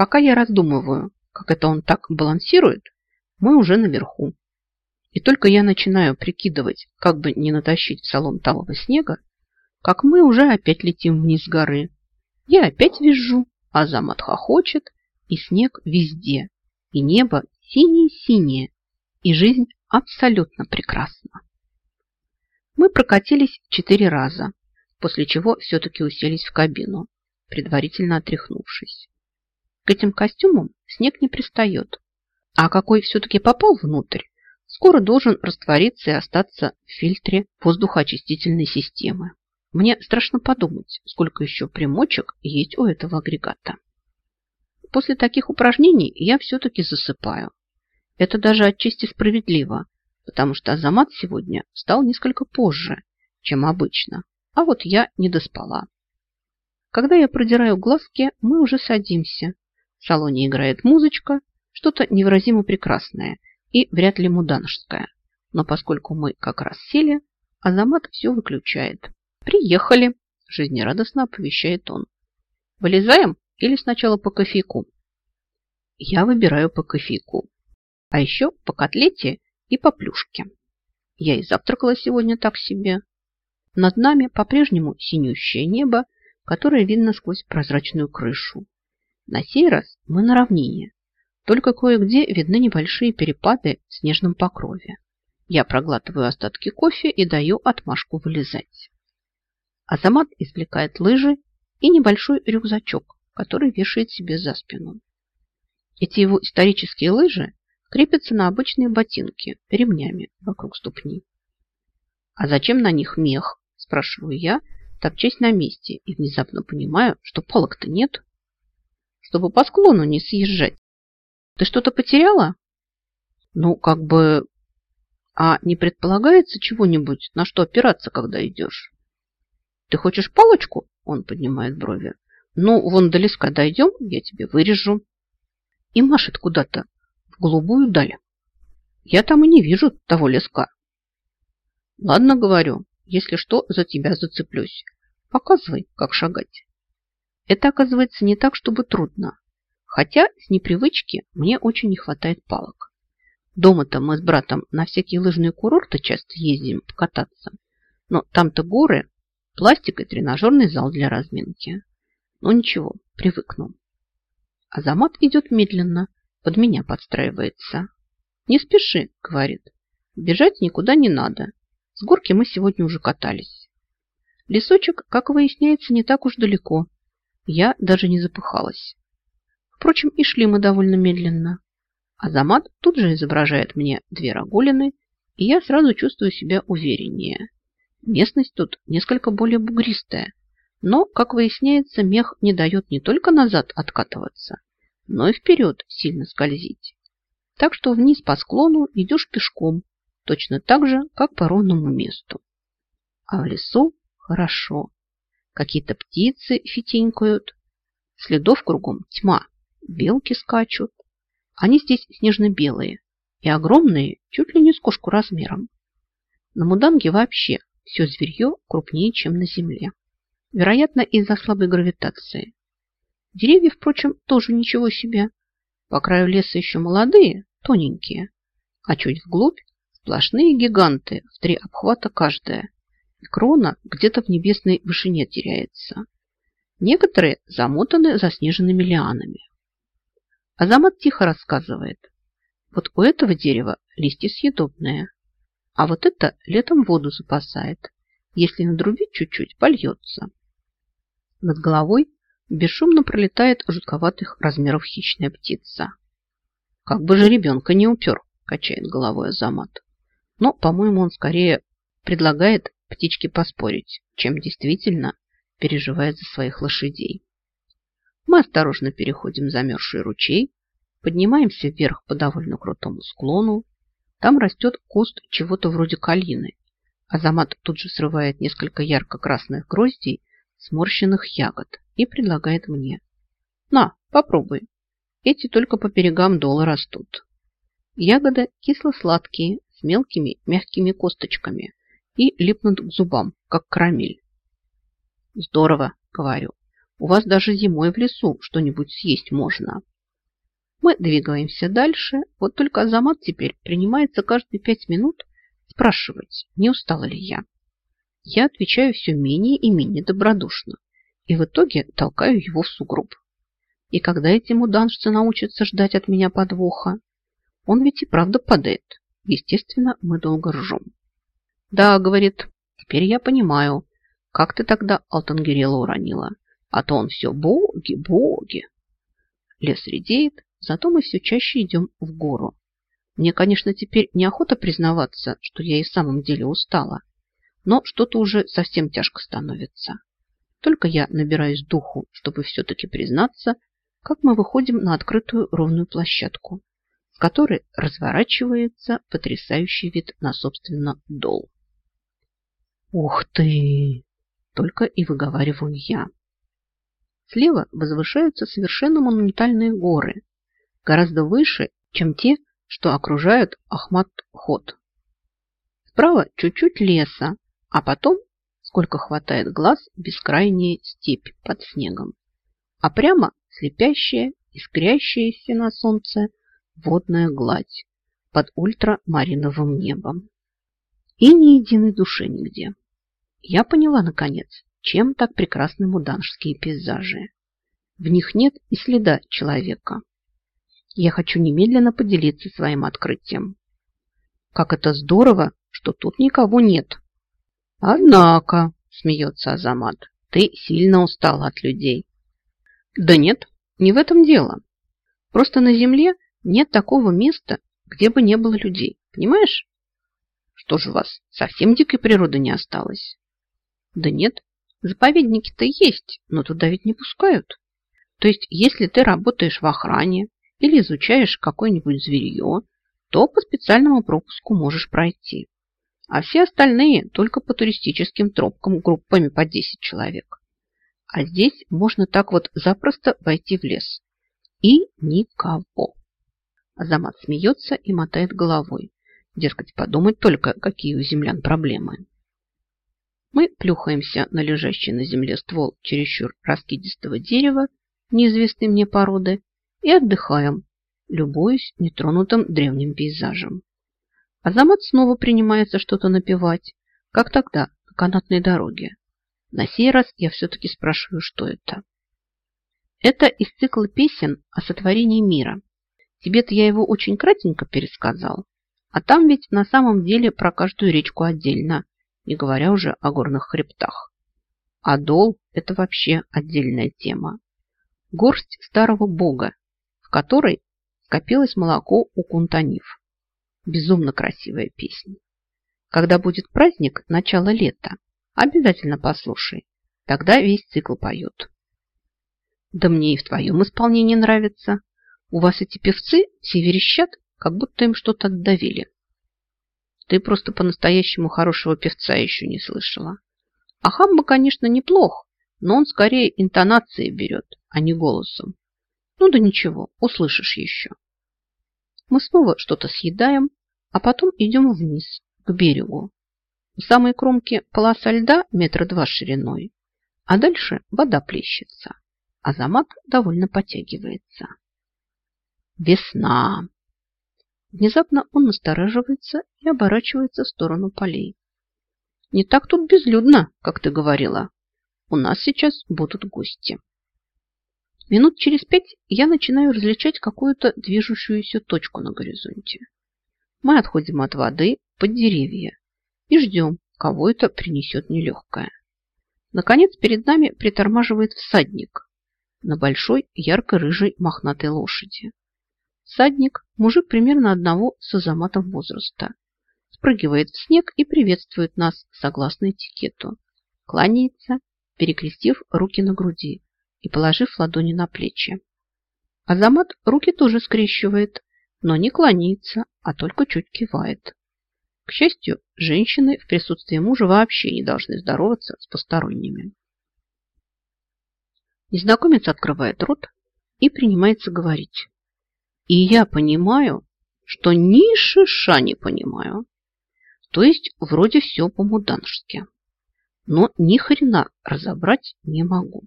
Пока я раздумываю, как это он так балансирует, мы уже наверху. И только я начинаю прикидывать, как бы не натащить в салон талого снега, как мы уже опять летим вниз горы. Я опять вижу, а замат хохочет, и снег везде, и небо синее-синее, и жизнь абсолютно прекрасна. Мы прокатились четыре раза, после чего все-таки уселись в кабину, предварительно отряхнувшись. Этим костюмам снег не пристает, а какой все-таки попал внутрь, скоро должен раствориться и остаться в фильтре воздухоочистительной системы. Мне страшно подумать, сколько еще примочек есть у этого агрегата. После таких упражнений я все-таки засыпаю. Это даже отчасти справедливо, потому что Азамат сегодня встал несколько позже, чем обычно, а вот я не доспала. Когда я продираю глазки, мы уже садимся. В салоне играет музычка, что-то невыразимо прекрасное и вряд ли муданжское. Но поскольку мы как раз сели, Азамат все выключает. «Приехали!» – жизнерадостно оповещает он. «Вылезаем или сначала по кофейку?» Я выбираю по кофейку. А еще по котлете и по плюшке. Я и завтракала сегодня так себе. Над нами по-прежнему синющее небо, которое видно сквозь прозрачную крышу. На сей раз мы на равнине, только кое-где видны небольшие перепады в снежном покрове. Я проглатываю остатки кофе и даю отмашку вылезать. Азамат извлекает лыжи и небольшой рюкзачок, который вешает себе за спину. Эти его исторические лыжи крепятся на обычные ботинки ремнями вокруг ступни. «А зачем на них мех?» – спрашиваю я, топчась на месте и внезапно понимаю, что палок-то нет чтобы по склону не съезжать. Ты что-то потеряла? Ну, как бы... А не предполагается чего-нибудь, на что опираться, когда идешь? Ты хочешь палочку? Он поднимает брови. Ну, вон до леска дойдем, я тебе вырежу. И машет куда-то в голубую даль. Я там и не вижу того леска. Ладно, говорю, если что, за тебя зацеплюсь. Показывай, как шагать. Это, оказывается, не так, чтобы трудно. Хотя с непривычки мне очень не хватает палок. Дома-то мы с братом на всякие лыжные курорты часто ездим покататься. Но там-то горы, пластик и тренажерный зал для разминки. Но ничего, привыкну. Азамат идет медленно, под меня подстраивается. «Не спеши», — говорит. «Бежать никуда не надо. С горки мы сегодня уже катались». Лесочек, как выясняется, не так уж далеко, я даже не запыхалась. Впрочем, и шли мы довольно медленно. Азамат тут же изображает мне две рагулины, и я сразу чувствую себя увереннее. Местность тут несколько более бугристая, но, как выясняется, мех не дает не только назад откатываться, но и вперед сильно скользить. Так что вниз по склону идешь пешком, точно так же, как по ровному месту. А в лесу хорошо. Какие-то птицы фитенькают. Следов кругом тьма. Белки скачут. Они здесь снежно-белые и огромные, чуть ли не с кошку размером. На Муданге вообще все зверье крупнее, чем на земле. Вероятно, из-за слабой гравитации. Деревья, впрочем, тоже ничего себе. По краю леса еще молодые, тоненькие, а чуть вглубь сплошные гиганты в три обхвата каждая крона где-то в небесной вышине теряется. Некоторые замотаны заснеженными лианами. Азамат тихо рассказывает. Вот у этого дерева листья съедобные, а вот это летом воду запасает. Если надрубить чуть-чуть, польется. Над головой бесшумно пролетает жутковатых размеров хищная птица. Как бы же ребенка не упер, качает головой Азамат. Но, по-моему, он скорее предлагает птичке поспорить, чем действительно переживает за своих лошадей. Мы осторожно переходим замерзший ручей, поднимаемся вверх по довольно крутому склону. Там растет куст чего-то вроде калины. Азамат тут же срывает несколько ярко-красных гроздей сморщенных ягод и предлагает мне. На, попробуй. Эти только по берегам дола растут. Ягоды кисло-сладкие, с мелкими мягкими косточками, и липнут к зубам, как карамель. Здорово, говорю. У вас даже зимой в лесу что-нибудь съесть можно. Мы двигаемся дальше, вот только Азамат теперь принимается каждые пять минут спрашивать, не устала ли я. Я отвечаю все менее и менее добродушно, и в итоге толкаю его в сугроб. И когда эти муданшцы научатся ждать от меня подвоха, он ведь и правда падает. Естественно, мы долго ржем. Да, говорит, теперь я понимаю, как ты тогда Алтангерела уронила. А то он все боги, боги. Лес редеет, зато мы все чаще идем в гору. Мне, конечно, теперь неохота признаваться, что я и в самом деле устала, но что-то уже совсем тяжко становится. Только я набираюсь духу, чтобы все-таки признаться, как мы выходим на открытую ровную площадку, с которой разворачивается потрясающий вид на, собственно, дол. «Ух ты!» – только и выговариваю я. Слева возвышаются совершенно монументальные горы, гораздо выше, чем те, что окружают Ахмат-ход. Справа чуть-чуть леса, а потом, сколько хватает глаз, бескрайняя степь под снегом. А прямо слепящая, искрящаяся на солнце водная гладь под ультрамариновым небом. И ни единой души нигде. Я поняла, наконец, чем так прекрасны муданжские пейзажи. В них нет и следа человека. Я хочу немедленно поделиться своим открытием. Как это здорово, что тут никого нет. Однако, смеется Азамат, ты сильно устал от людей. Да нет, не в этом дело. Просто на Земле нет такого места, где бы не было людей. Понимаешь? Что же у вас, совсем дикой природы не осталось? Да нет, Заповедники-то есть, но туда ведь не пускают. То есть, если ты работаешь в охране или изучаешь какое-нибудь зверье, то по специальному пропуску можешь пройти. А все остальные только по туристическим тропкам группами по 10 человек. А здесь можно так вот запросто войти в лес. И никого. Азамат смеется и мотает головой. Дескать, подумать только, какие у землян проблемы. Мы плюхаемся на лежащий на земле ствол чересчур раскидистого дерева неизвестной мне породы и отдыхаем, любуясь нетронутым древним пейзажем. Азамат снова принимается что-то напевать, как тогда, на канатной дороге. На сей раз я все-таки спрашиваю, что это. Это из цикла песен о сотворении мира. Тебе-то я его очень кратенько пересказал, а там ведь на самом деле про каждую речку отдельно не говоря уже о горных хребтах. А дол – это вообще отдельная тема. Горсть старого бога, в которой скопилось молоко у кунтанив. Безумно красивая песня. Когда будет праздник, начало лета, обязательно послушай. Тогда весь цикл поет. Да мне и в твоем исполнении нравится. У вас эти певцы все верещат, как будто им что-то отдавили. Ты просто по-настоящему хорошего певца еще не слышала. А Хамба, конечно, неплох, но он скорее интонацией берет, а не голосом. Ну да ничего, услышишь еще. Мы снова что-то съедаем, а потом идем вниз, к берегу. У самой кромки полоса льда метра два шириной, а дальше вода плещется. Азамат довольно потягивается. Весна. Внезапно он настораживается и оборачивается в сторону полей. Не так тут безлюдно, как ты говорила. У нас сейчас будут гости. Минут через пять я начинаю различать какую-то движущуюся точку на горизонте. Мы отходим от воды под деревья и ждем, кого это принесет нелегкое. Наконец перед нами притормаживает всадник на большой ярко-рыжей мохнатой лошади. Садник, мужик примерно одного с Азаматом возраста, спрыгивает в снег и приветствует нас согласно этикету. Кланяется, перекрестив руки на груди и положив ладони на плечи. Азамат руки тоже скрещивает, но не кланяется, а только чуть кивает. К счастью, женщины в присутствии мужа вообще не должны здороваться с посторонними. Незнакомец открывает рот и принимается говорить. И я понимаю, что ни шиша не понимаю. То есть вроде все по-муданжски. Но ни хрена разобрать не могу.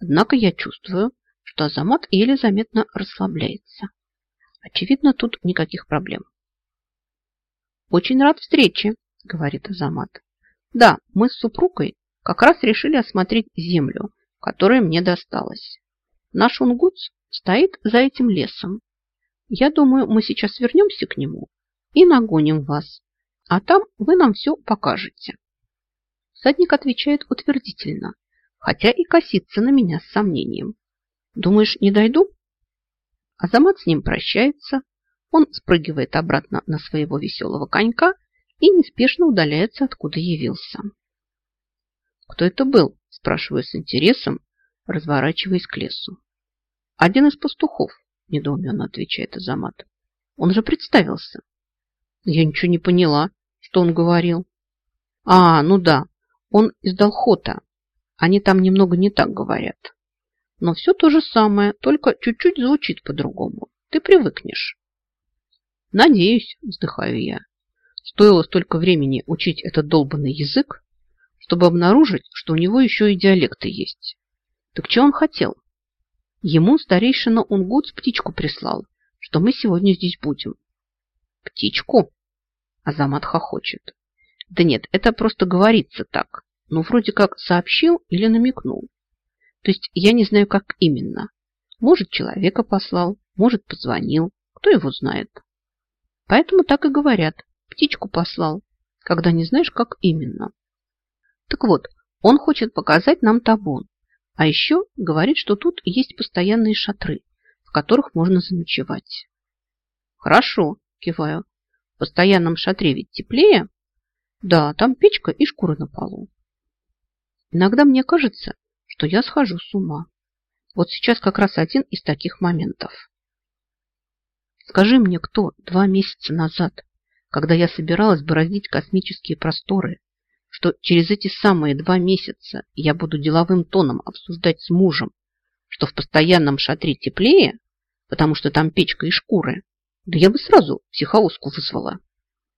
Однако я чувствую, что Азамат еле заметно расслабляется. Очевидно, тут никаких проблем. «Очень рад встрече», — говорит Азамат. «Да, мы с супругой как раз решили осмотреть землю, которая мне досталась. Наш унгутс стоит за этим лесом. Я думаю, мы сейчас вернемся к нему и нагоним вас, а там вы нам все покажете». Садник отвечает утвердительно, хотя и косится на меня с сомнением. «Думаешь, не дойду?» Азамат с ним прощается, он спрыгивает обратно на своего веселого конька и неспешно удаляется, откуда явился. «Кто это был?» – спрашиваю с интересом, разворачиваясь к лесу. «Один из пастухов», – недоуменно отвечает Азамат. «Он же представился». Я ничего не поняла, что он говорил. «А, ну да, он из Долхота. Они там немного не так говорят. Но все то же самое, только чуть-чуть звучит по-другому. Ты привыкнешь». Надеюсь, вздыхаю я. Стоило столько времени учить этот долбанный язык, чтобы обнаружить, что у него еще и диалекты есть. Так что он хотел? Ему старейшина Унгутс птичку прислал, что мы сегодня здесь будем. Птичку? Азамат хохочет. Да нет, это просто говорится так. Ну, вроде как сообщил или намекнул. То есть я не знаю, как именно. Может, человека послал, может, позвонил. Кто его знает? Поэтому так и говорят. Птичку послал, когда не знаешь, как именно. Так вот, он хочет показать нам табун. А еще говорит, что тут есть постоянные шатры, в которых можно заночевать. Хорошо, киваю. В постоянном шатре ведь теплее? Да, там печка и шкура на полу. Иногда мне кажется, что я схожу с ума. Вот сейчас как раз один из таких моментов. Скажи мне, кто два месяца назад, когда я собиралась бороздить космические просторы, что через эти самые два месяца я буду деловым тоном обсуждать с мужем, что в постоянном шатре теплее, потому что там печка и шкуры, да я бы сразу психоуску вызвала.